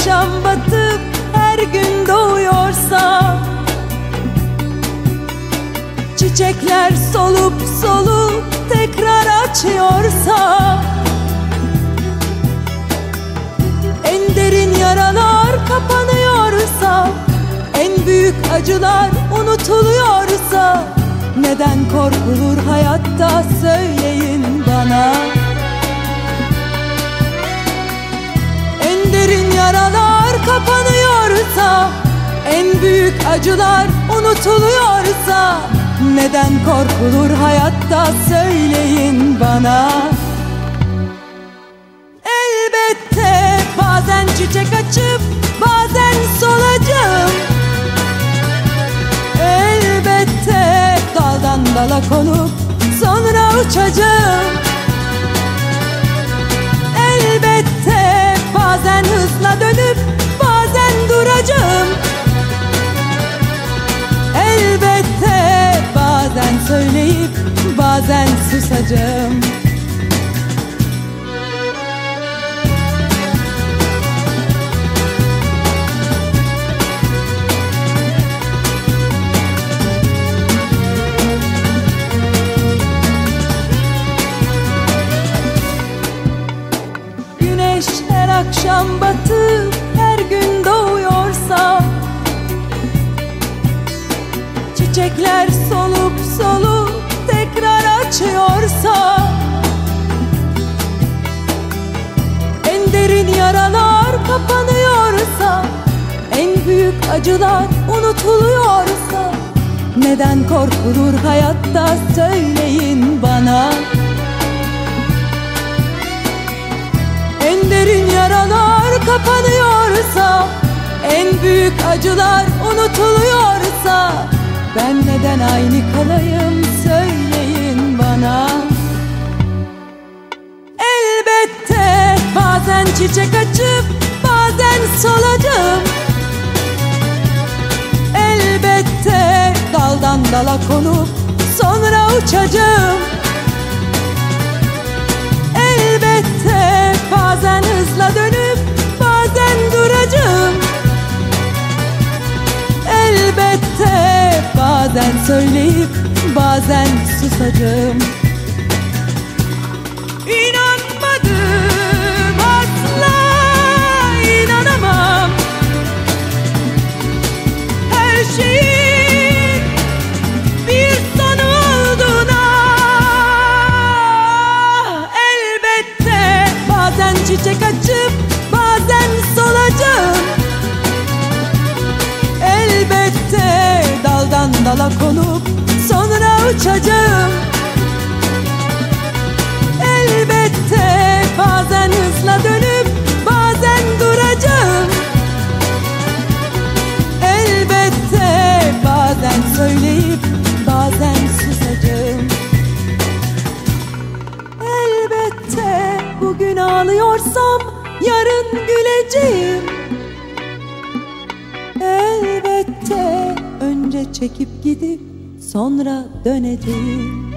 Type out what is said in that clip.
Akşam batıp her gün doğuyorsa Çiçekler solup solup tekrar açıyorsa En derin yaralar kapanıyorsa En büyük acılar unutuluyorsa Neden korkulur hayatta söyleyin yaralar kapanıyorsa En büyük acılar unutuluyorsa Neden korkulur hayatta söyleyin bana. Elbette bazen çiçek açıp bazen solacağım Elbette daldan dala konup sonra uçacağım susacağım Güneş her akşam batıp her gün doğuyorsa Çiçekler solup kapanıyorsa En büyük acılar unutuluyorsa Neden korkulur hayatta söyleyin bana. En derin yaralar kapanıyorsa En büyük acılar unutuluyorsa Ben neden aynı kalayım söyleyin bana. Elbette bazen çiçek açıp bazen solacağım Elbette daldan dala konup sonra uçacağım. Elbette bazen hızla dönüp bazen duracağım. Elbette bazen söyleyip bazen susacağım çiçek açıp bazen solacağım. Elbette daldan dala konup sonra uçacağım çekip gidip sonra döneceğim